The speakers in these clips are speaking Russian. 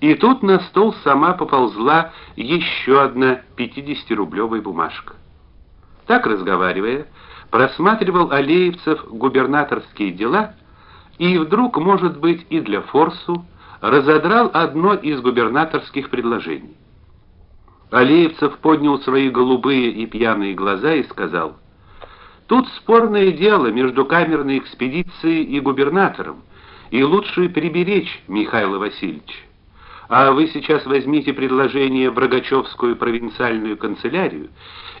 И тут на стол сама поползла еще одна 50-рублевая бумажка. Так разговаривая, просматривал Алеевцев губернаторские дела и вдруг, может быть, и для форсу разодрал одно из губернаторских предложений. Алеевцев поднял свои голубые и пьяные глаза и сказал: "Тут спорное дело между камерной экспедицией и губернатором, и лучше приберечь Михаила Васильевича. А вы сейчас возьмите предложение в Рогачевскую провинциальную канцелярию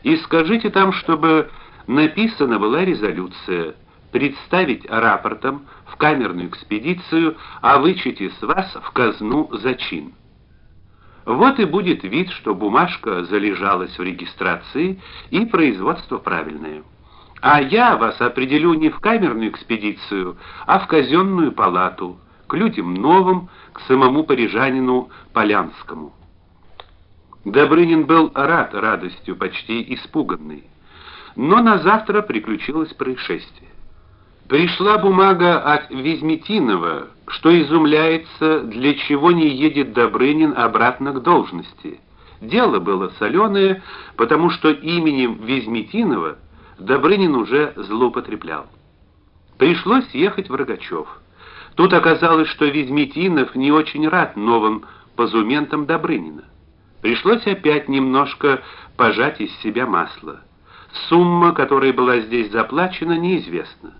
и скажите там, чтобы написана была резолюция представить рапортом в камерную экспедицию о вычете с вас в казну зачин. Вот и будет вид, что бумажка залежалась в регистрации и производство правильное. А я вас определю не в камерную экспедицию, а в казенную палату, к людям новым, к самому парижанину Полянскому. Добрынин был рад радостью, почти испуганный. Но на завтра приключилось происшествие. Пришла бумага от Визметинова, что изумляется, для чего не едет Добрынин обратно к должности. Дело было соленое, потому что именем Визметинова Добрынин уже злоупотреблял. Пришлось ехать в Рогачев. Тут оказалось, что Визметинов не очень рад новым позументам Добрынина. Пришлось опять немножко пожать из себя масло. Сумма, которая была здесь заплачена, неизвестна.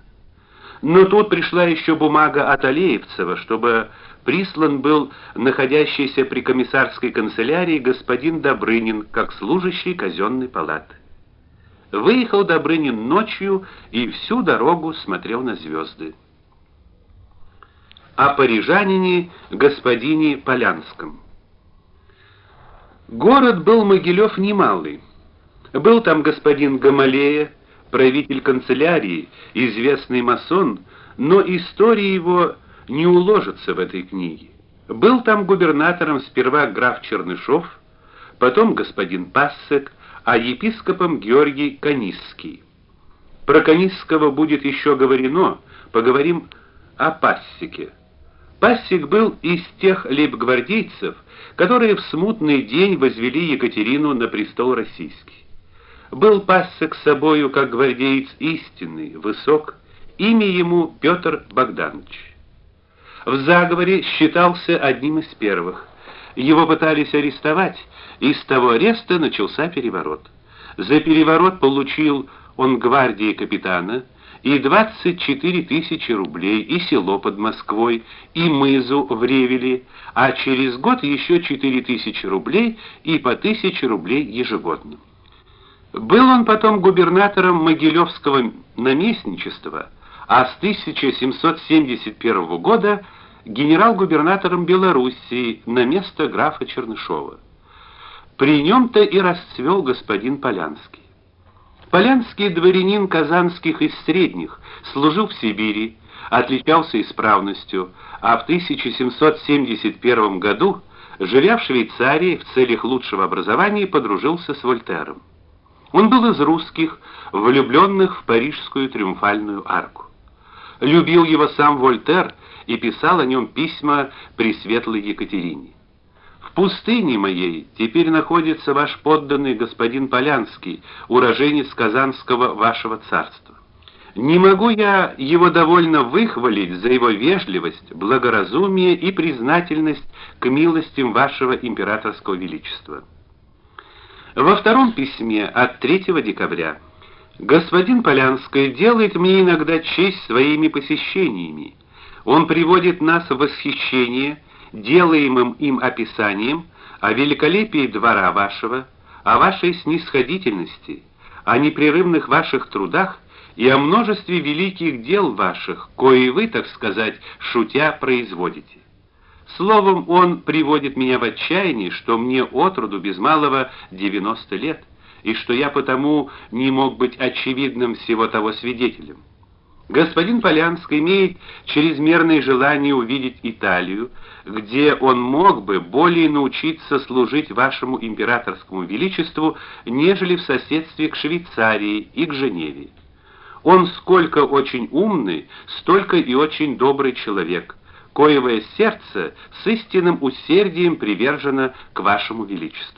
Но тут пришла еще бумага от Алеевцева, чтобы прислан был находящийся при комиссарской канцелярии господин Добрынин как служащий казенной палаты. Выехал Добрынин ночью и всю дорогу смотрел на звезды. О парижанине господине Полянском. Город был Могилев немалый. Был там господин Гамалея, правитель канцелярии, известный масон, но история его не уложится в этой книге. Был там губернатором сперва граф Чернышов, потом господин Пассек, а епископом Георгий Канисский. Про Канисского будет еще говорено, поговорим о Пассике. Пассик был из тех лейб-гвардейцев, которые в смутный день возвели Екатерину на престол российский. Был Пассик собою как гвардеец истинный, высок, имя ему Петр Богданович. В заговоре считался одним из первых. Его пытались арестовать, и с того ареста начался переворот. За переворот получил он гвардии капитана и 24 тысячи рублей, и село под Москвой, и мызу в Ревеле, а через год еще 4 тысячи рублей и по тысяче рублей ежегодно. Был он потом губернатором Могилевского наместничества, а с 1771 года генерал-губернатором Белоруссии на место графа Чернышова. При нем то и расцвел господин Полянский. Полянский дворянин казанских и средних, служил в Сибири, отличался исправностью, а в 1771 году, живя в Швейцарии в целях лучшего образования, подружился с Вольтером. Он был из русских, влюбленных в парижскую триумфальную арку. Любил его сам Вольтер и писал о нем письма Пресветлой Екатерине. Пустыне моей теперь находится ваш подданный господин Полянский, уроженец Казанского вашего царства. Не могу я его довольно выхвалить за его вежливость, благоразумие и признательность к милостям вашего императорского величества. Во втором письме от 3 декабря господин Полянский делает мне иногда честь своими посещениями. Он приводит нас в восхищение делаемым им описанием о великолепии двора вашего, о вашей снисходительности, о непрерывных ваших трудах и о множестве великих дел ваших, кои вы, так сказать, шутя производите. Словом, он приводит меня в отчаяние, что мне отроду без малого 90 лет, и что я потому не мог быть очевидным всего того свидетелем. Господин Полянский имеет чрезмерное желание увидеть Италию, где он мог бы более научиться служить вашему императорскому величеству, нежели в соседстве к Швейцарии и к Женеве. Он сколько очень умный, столько и очень добрый человек, коевое сердце с истинным усердием привержено к вашему величеству.